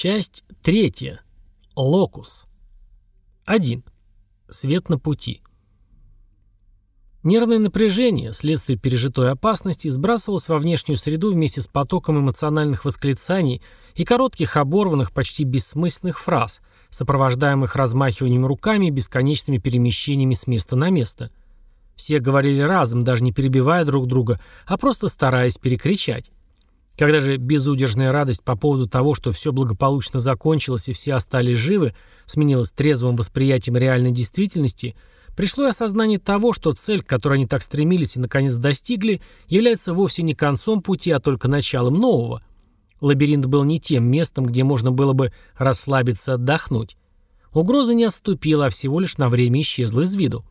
Часть третья. Локус. 1. Свет на пути. Нервное напряжение, следствие пережитой опасности, сбрасывалось во внешнюю среду вместе с потоком эмоциональных восклицаний и коротких оборванных, почти бессмысленных фраз, сопровождаемых размахиванием руками и бесконечными перемещениями с места на место. Все говорили разом, даже не перебивая друг друга, а просто стараясь перекричать. Когда же безудержная радость по поводу того, что все благополучно закончилось и все остались живы, сменилась трезвым восприятием реальной действительности, пришло и осознание того, что цель, к которой они так стремились и наконец достигли, является вовсе не концом пути, а только началом нового. Лабиринт был не тем местом, где можно было бы расслабиться, отдохнуть. Угроза не отступила, а всего лишь на время исчезла из виду.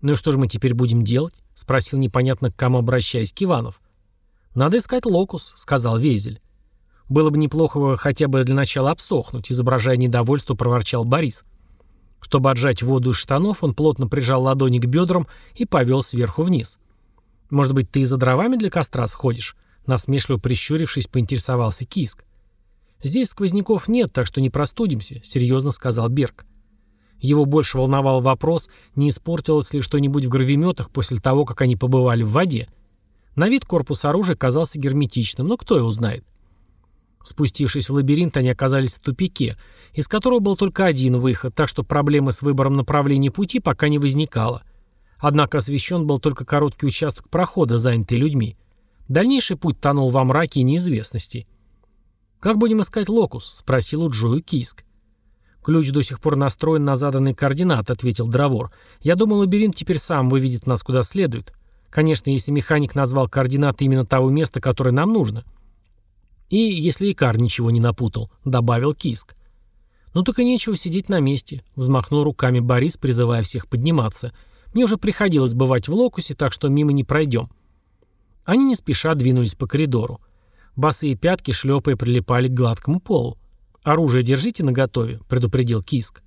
«Ну и что же мы теперь будем делать?» — спросил непонятно к кому обращаясь Киванов. «Надо искать локус», — сказал Везель. «Было бы неплохо хотя бы для начала обсохнуть», — изображая недовольство, проворчал Борис. Чтобы отжать воду из штанов, он плотно прижал ладони к бедрам и повел сверху вниз. «Может быть, ты и за дровами для костра сходишь?» Насмешливо прищурившись, поинтересовался Киск. «Здесь сквозняков нет, так что не простудимся», — серьезно сказал Берг. Его больше волновал вопрос, не испортилось ли что-нибудь в гравиметах после того, как они побывали в воде. На вид корпус оружия казался герметичным, но кто его знает. Спустившись в лабиринт, они оказались в тупике, из которого был только один выход, так что проблемы с выбором направления пути пока не возникало. Однако освещен был только короткий участок прохода, занятый людьми. Дальнейший путь тонул во мраке и неизвестности. «Как будем искать локус?» — спросил у Джою Киск. «Ключ до сих пор настроен на заданные координаты», — ответил Дровор. «Я думаю, лабиринт теперь сам выведет нас куда следует. Конечно, если механик назвал координаты именно того места, которое нам нужно. И если Икар ничего не напутал, добавил Киск. Ну так и нечего сидеть на месте, взмахнул руками Борис, призывая всех подниматься. Мне уже приходилось бывать в локусе, так что мимо не пройдем. Они не спеша двинулись по коридору. Босые пятки, шлепая, прилипали к гладкому полу. «Оружие держите наготове», — предупредил Киск.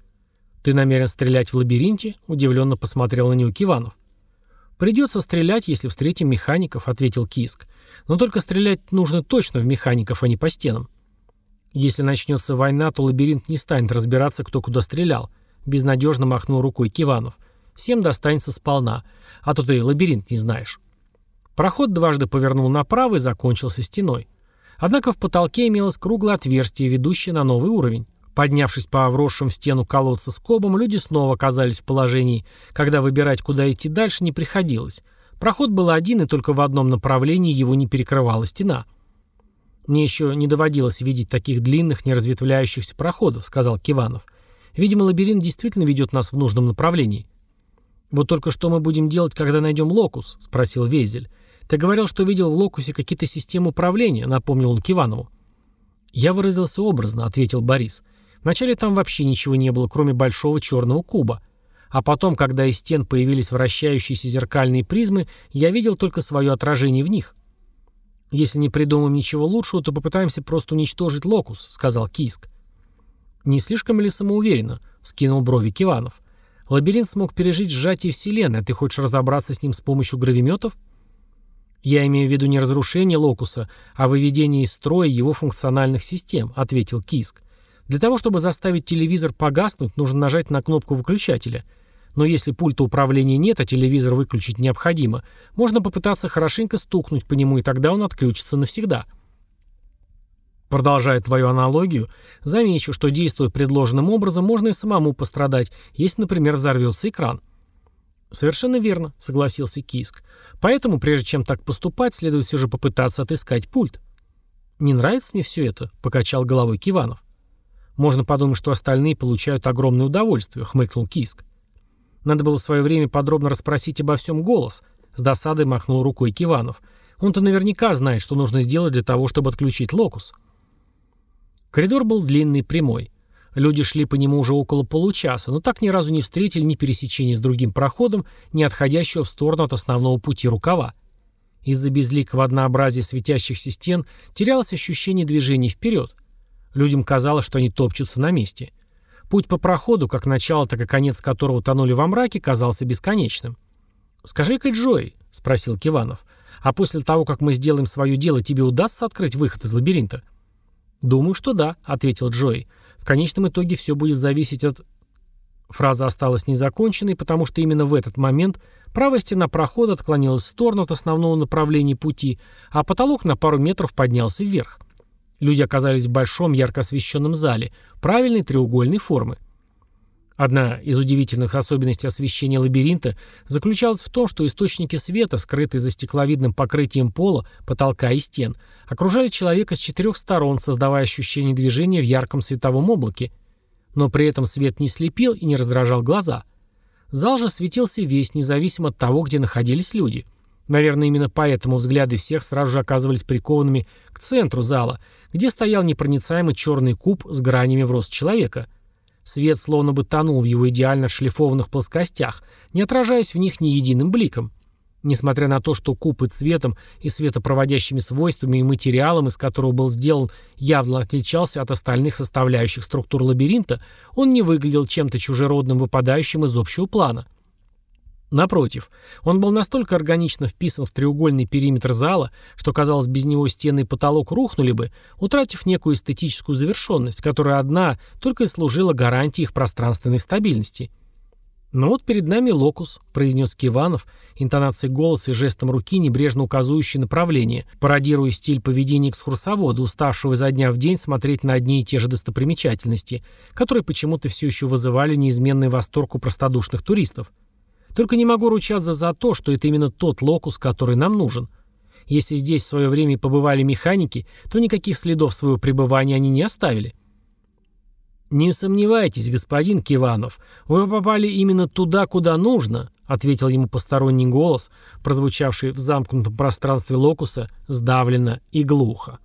«Ты намерен стрелять в лабиринте?» — удивленно посмотрел на него Киванов. «Придется стрелять, если встретим механиков», — ответил Киск. «Но только стрелять нужно точно в механиков, а не по стенам». «Если начнется война, то лабиринт не станет разбираться, кто куда стрелял», — безнадежно махнул рукой Киванов. «Всем достанется сполна, а то ты лабиринт не знаешь». Проход дважды повернул направо и закончился стеной. Однако в потолке имелось круглое отверстие, ведущее на новый уровень. Поднявшись по вросшим в стену колодца скобам, люди снова оказались в положении, когда выбирать, куда идти дальше, не приходилось. Проход был один, и только в одном направлении его не перекрывала стена. «Мне еще не доводилось видеть таких длинных, неразветвляющихся проходов», — сказал Киванов. «Видимо, лабиринт действительно ведет нас в нужном направлении». «Вот только что мы будем делать, когда найдем локус?» — спросил Везель. «Ты говорил, что видел в локусе какие-то системы управления», — напомнил он Киванову. «Я выразился образно», — ответил Борис. Вначале там вообще ничего не было, кроме большого черного куба. А потом, когда из стен появились вращающиеся зеркальные призмы, я видел только свое отражение в них. «Если не придумаем ничего лучшего, то попытаемся просто уничтожить локус», — сказал Киск. «Не слишком ли самоуверенно?» — вскинул брови Киванов. «Лабиринт смог пережить сжатие Вселенной, а ты хочешь разобраться с ним с помощью гравиметов?» «Я имею в виду не разрушение локуса, а выведение из строя его функциональных систем», — ответил Киск. Для того, чтобы заставить телевизор погаснуть, нужно нажать на кнопку выключателя. Но если пульта управления нет, а телевизор выключить необходимо, можно попытаться хорошенько стукнуть по нему, и тогда он отключится навсегда. Продолжая твою аналогию, замечу, что действуя предложенным образом, можно и самому пострадать, если, например, взорвется экран. «Совершенно верно», — согласился Киск. «Поэтому, прежде чем так поступать, следует все же попытаться отыскать пульт». «Не нравится мне все это», — покачал головой Киванов. Можно подумать, что остальные получают огромное удовольствие, хмыкнул Киск. Надо было в свое время подробно расспросить обо всем голос. С досадой махнул рукой Киванов. Он-то наверняка знает, что нужно сделать для того, чтобы отключить локус. Коридор был длинный прямой. Люди шли по нему уже около получаса, но так ни разу не встретили ни пересечения с другим проходом, ни отходящего в сторону от основного пути рукава. Из-за безликого однообразия светящихся стен терялось ощущение движения вперед. Людям казалось, что они топчутся на месте. Путь по проходу, как начало, так и конец которого тонули во мраке, казался бесконечным. «Скажи-ка, Джой», — спросил Киванов, — «а после того, как мы сделаем свое дело, тебе удастся открыть выход из лабиринта?» «Думаю, что да», — ответил Джои. «В конечном итоге все будет зависеть от...» Фраза осталась незаконченной, потому что именно в этот момент правая стена прохода отклонилась в сторону от основного направления пути, а потолок на пару метров поднялся вверх. Люди оказались в большом ярко освещенном зале, правильной треугольной формы. Одна из удивительных особенностей освещения лабиринта заключалась в том, что источники света, скрытые за стекловидным покрытием пола, потолка и стен, окружали человека с четырех сторон, создавая ощущение движения в ярком световом облаке. Но при этом свет не слепил и не раздражал глаза. Зал же светился весь, независимо от того, где находились люди. Наверное, именно поэтому взгляды всех сразу же оказывались прикованными к центру зала, где стоял непроницаемый черный куб с гранями в рост человека – Свет словно бы тонул в его идеально шлифованных плоскостях, не отражаясь в них ни единым бликом. Несмотря на то, что куб и цветом, и светопроводящими свойствами, и материалом, из которого был сделан, явно отличался от остальных составляющих структур лабиринта, он не выглядел чем-то чужеродным, выпадающим из общего плана. Напротив, он был настолько органично вписан в треугольный периметр зала, что, казалось, без него стены и потолок рухнули бы, утратив некую эстетическую завершенность, которая одна только и служила гарантией их пространственной стабильности. «Но вот перед нами локус», — произнес Киванов, интонацией голоса и жестом руки, небрежно указывающий направление, пародируя стиль поведения экскурсовода, уставшего изо дня в день смотреть на одни и те же достопримечательности, которые почему-то все еще вызывали неизменный восторг у простодушных туристов. Только не могу ручаться за то, что это именно тот локус, который нам нужен. Если здесь в свое время побывали механики, то никаких следов своего пребывания они не оставили. «Не сомневайтесь, господин Киванов, вы попали именно туда, куда нужно», ответил ему посторонний голос, прозвучавший в замкнутом пространстве локуса, сдавленно и глухо.